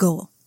goal